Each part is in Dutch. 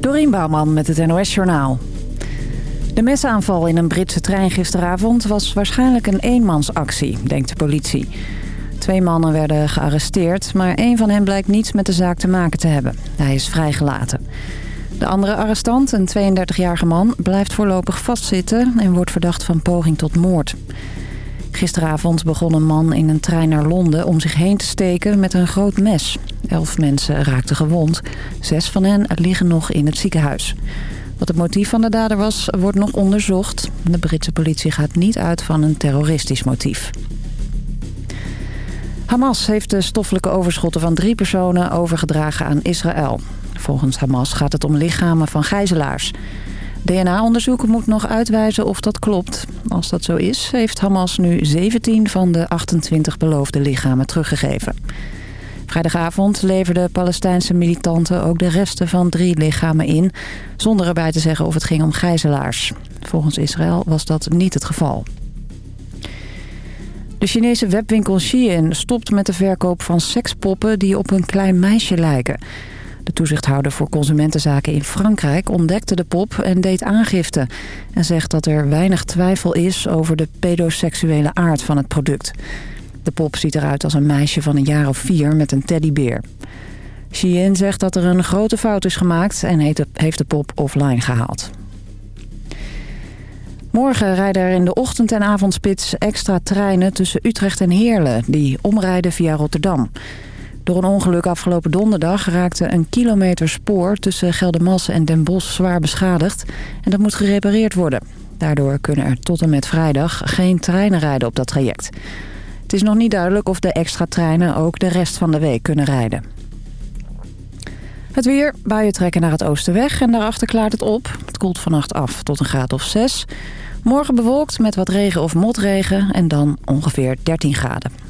Dorien Bouwman met het NOS Journaal. De mesaanval in een Britse trein gisteravond was waarschijnlijk een eenmansactie, denkt de politie. Twee mannen werden gearresteerd, maar één van hen blijkt niets met de zaak te maken te hebben. Hij is vrijgelaten. De andere arrestant, een 32-jarige man, blijft voorlopig vastzitten en wordt verdacht van poging tot moord. Gisteravond begon een man in een trein naar Londen om zich heen te steken met een groot mes. Elf mensen raakten gewond. Zes van hen liggen nog in het ziekenhuis. Wat het motief van de dader was, wordt nog onderzocht. De Britse politie gaat niet uit van een terroristisch motief. Hamas heeft de stoffelijke overschotten van drie personen overgedragen aan Israël. Volgens Hamas gaat het om lichamen van gijzelaars. DNA-onderzoek moet nog uitwijzen of dat klopt. Als dat zo is, heeft Hamas nu 17 van de 28 beloofde lichamen teruggegeven. Vrijdagavond leverden Palestijnse militanten ook de resten van drie lichamen in... zonder erbij te zeggen of het ging om gijzelaars. Volgens Israël was dat niet het geval. De Chinese webwinkel Shein stopt met de verkoop van sekspoppen die op een klein meisje lijken. De toezichthouder voor consumentenzaken in Frankrijk ontdekte de pop en deed aangifte. En zegt dat er weinig twijfel is over de pedoseksuele aard van het product. De pop ziet eruit als een meisje van een jaar of vier met een teddybeer. Shein zegt dat er een grote fout is gemaakt en heeft de pop offline gehaald. Morgen rijden er in de ochtend- en avondspits extra treinen tussen Utrecht en Heerlen... die omrijden via Rotterdam. Door een ongeluk afgelopen donderdag raakte een kilometer spoor... tussen Geldermalsen en Den Bosch zwaar beschadigd. En dat moet gerepareerd worden. Daardoor kunnen er tot en met vrijdag geen treinen rijden op dat traject. Het is nog niet duidelijk of de extra treinen ook de rest van de week kunnen rijden. Het weer, buien trekken naar het oosten weg en daarachter klaart het op. Het koelt vannacht af tot een graad of 6. Morgen bewolkt met wat regen of motregen en dan ongeveer 13 graden.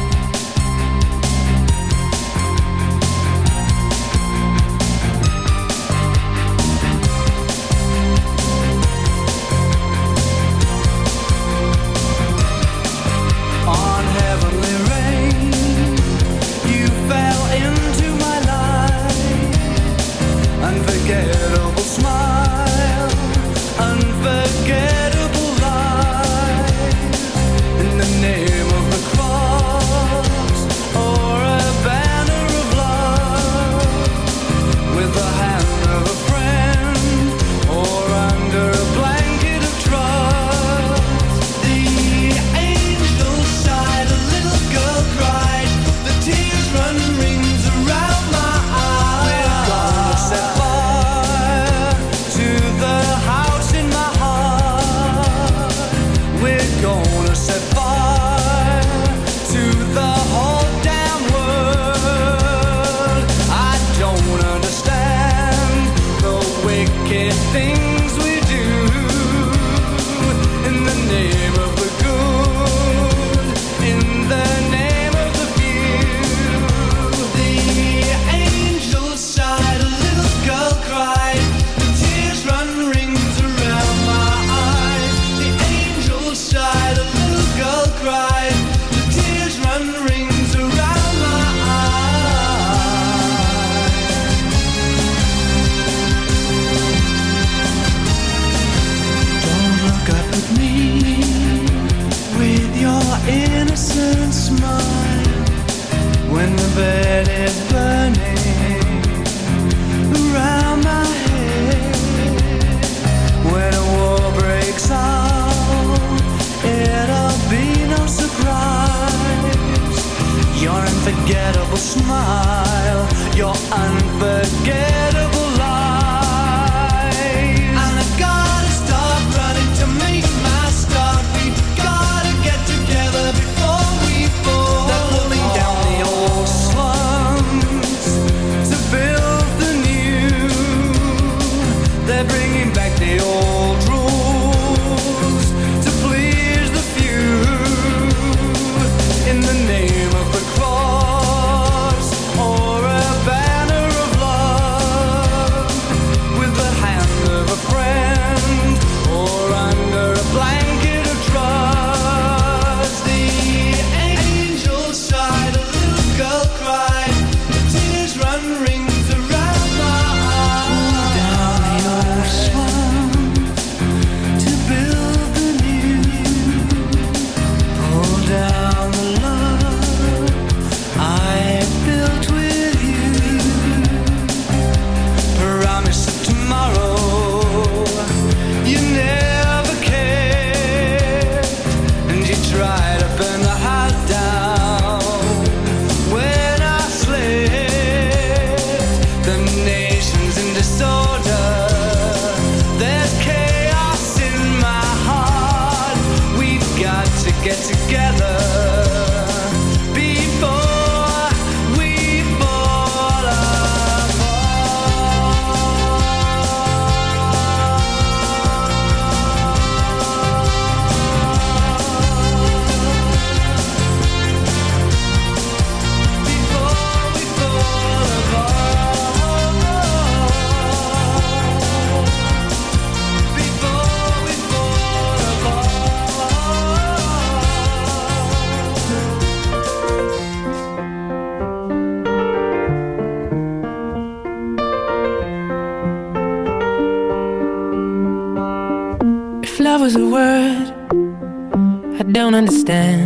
understand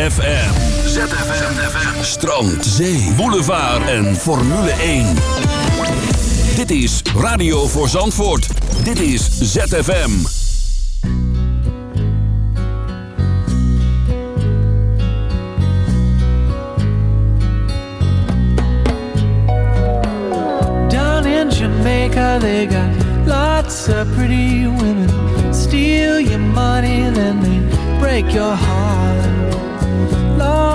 ZFM. ZFM. ZFM. Strand, zee, boulevard en Formule 1. Dit is Radio voor Zandvoort. Dit is ZFM. Down in Jamaica they got lots of pretty women. Steal your money then they break your heart.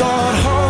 got home.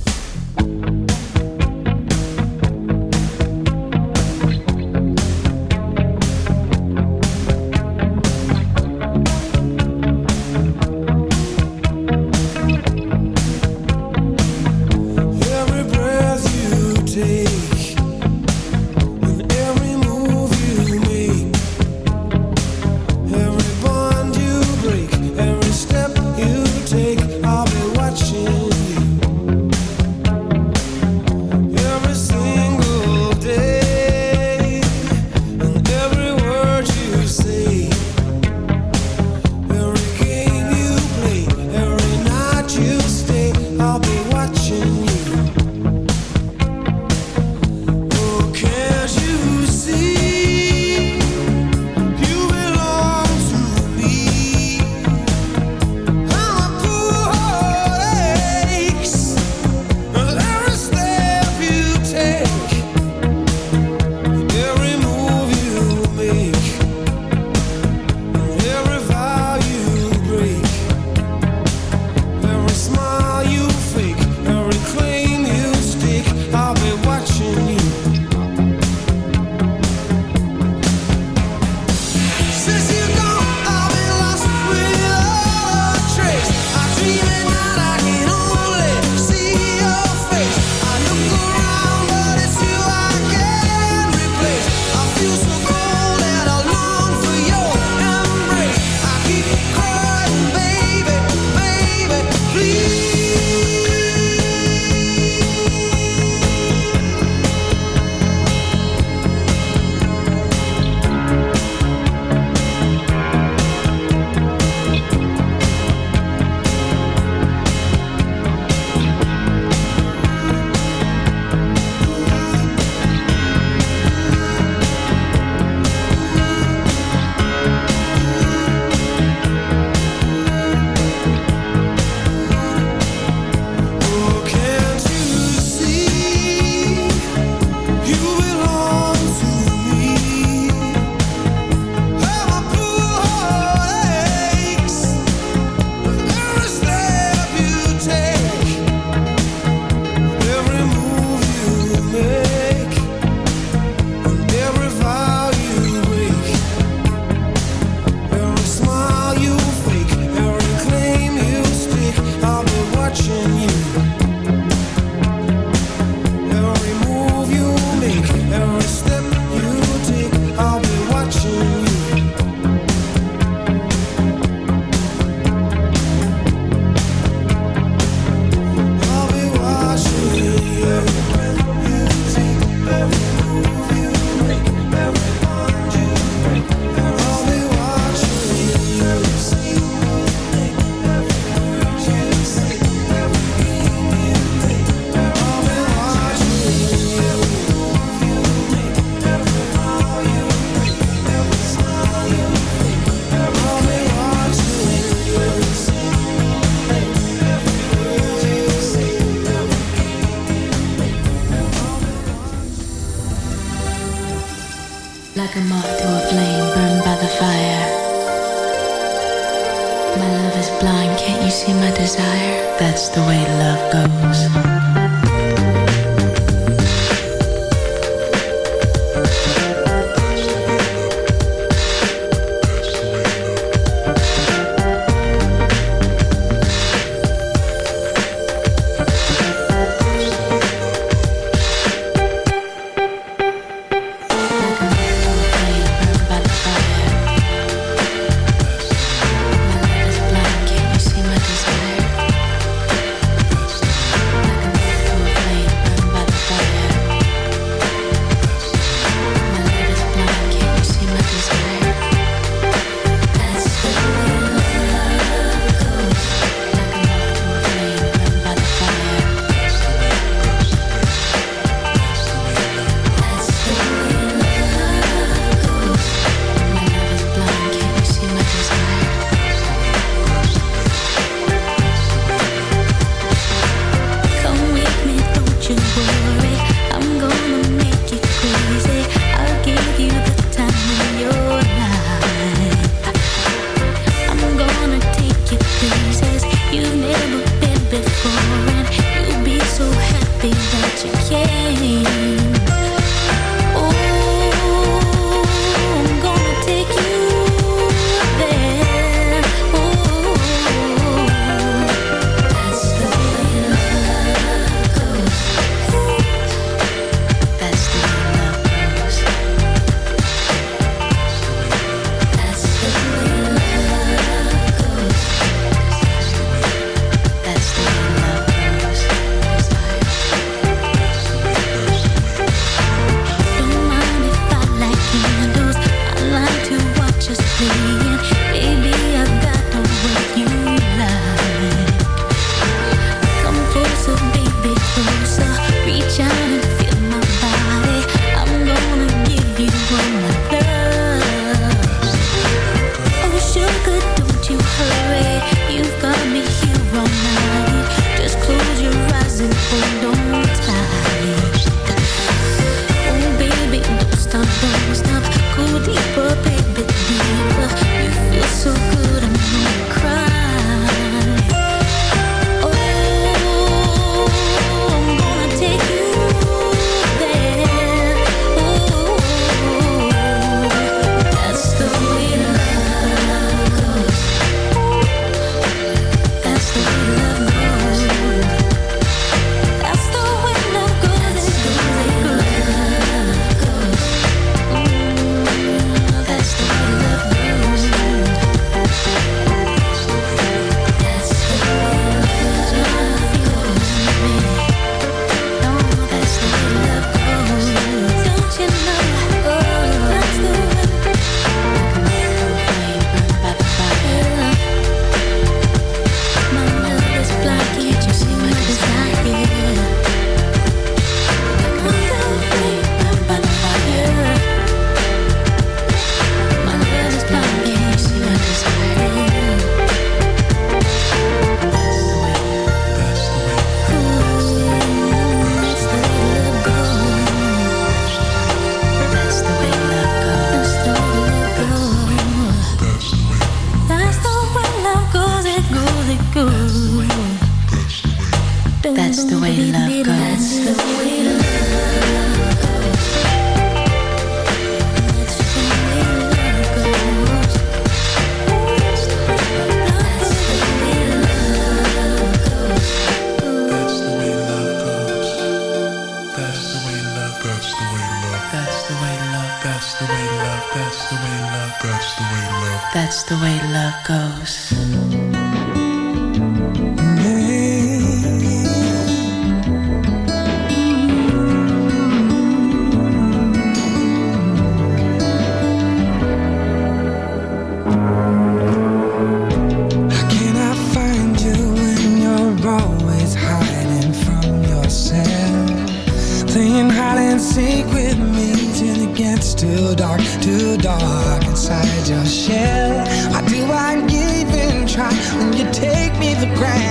Try when you take me for granted?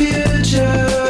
future.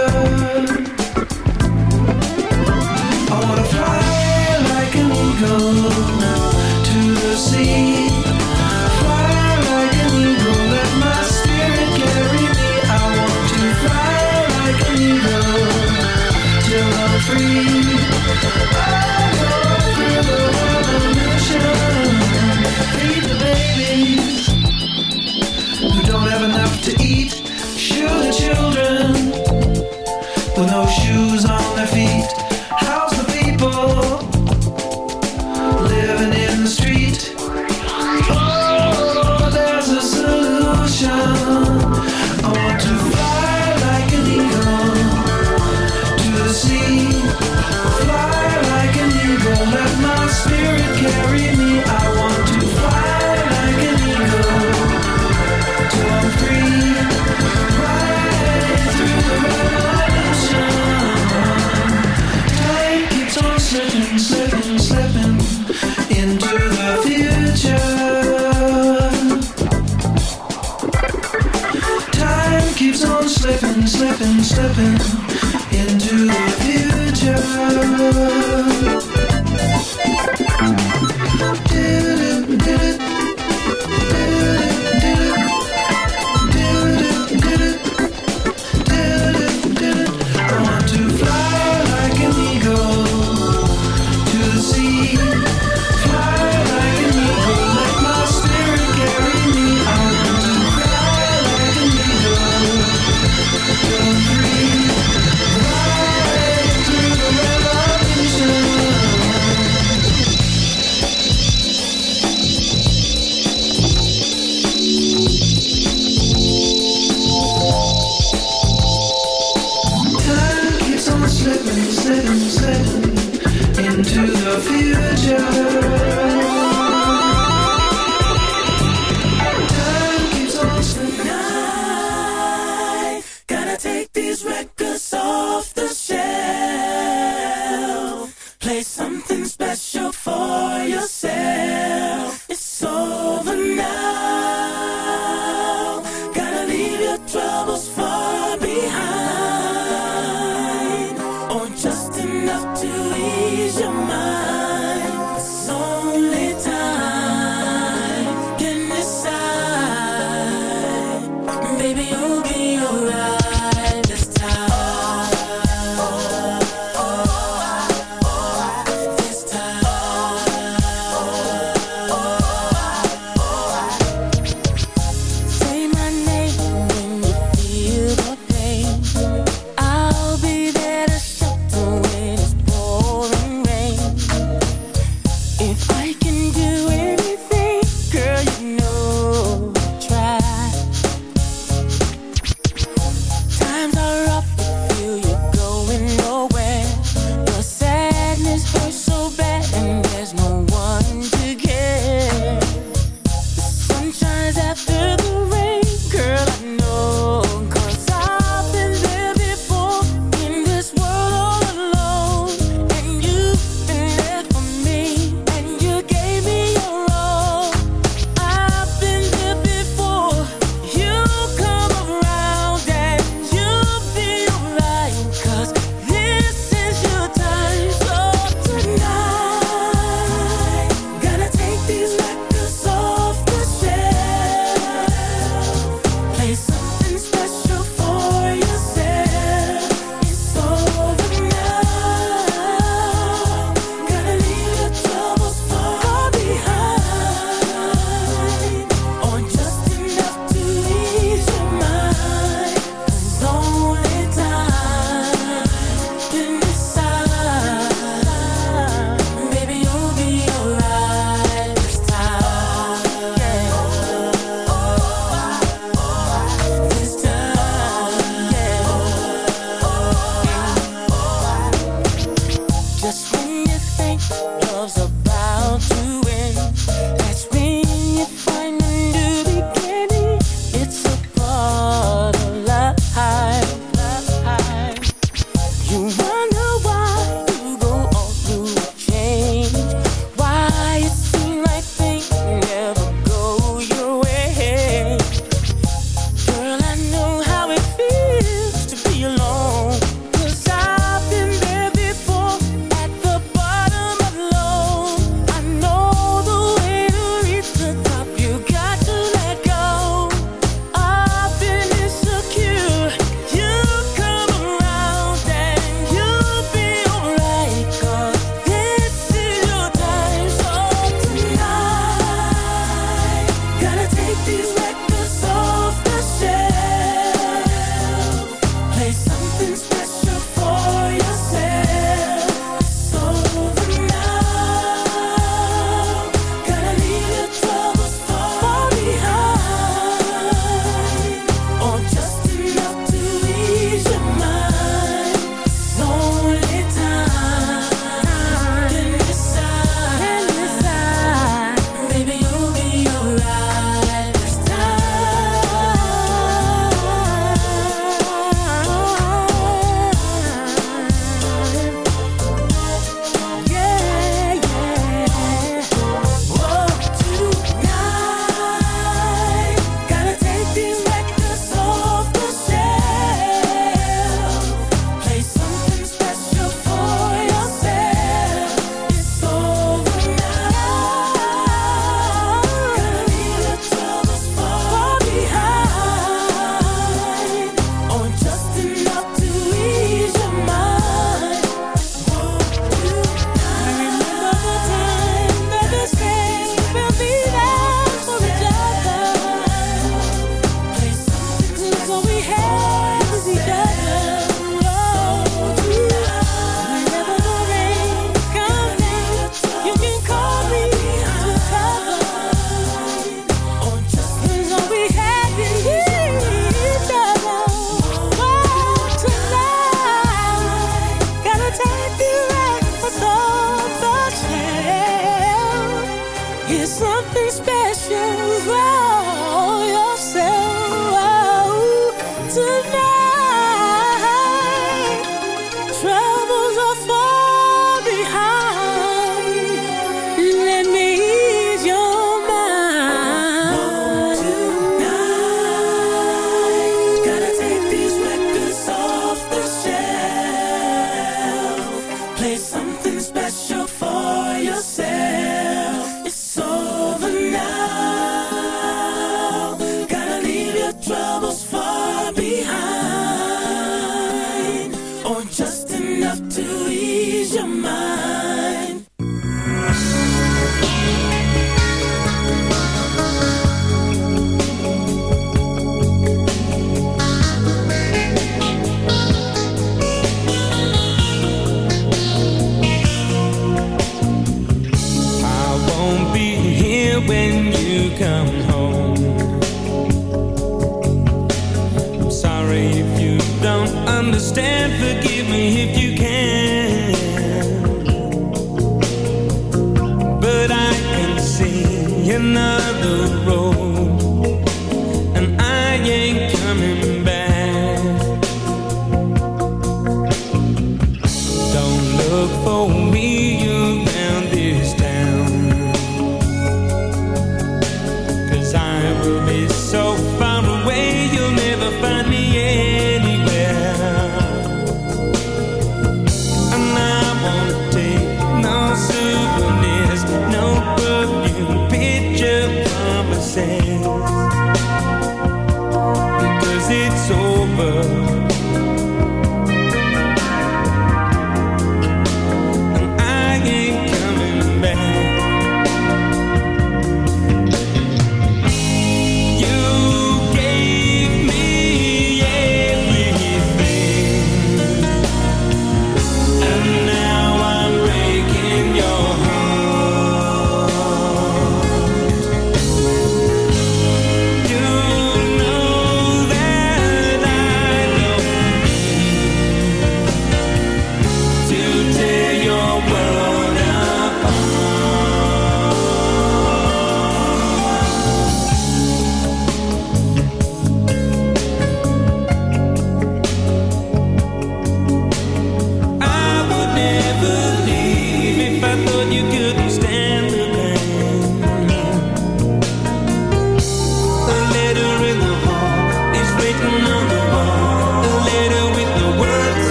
keeps on slipping, slipping, slipping into the future.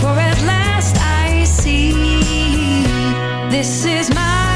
for at last I see this is my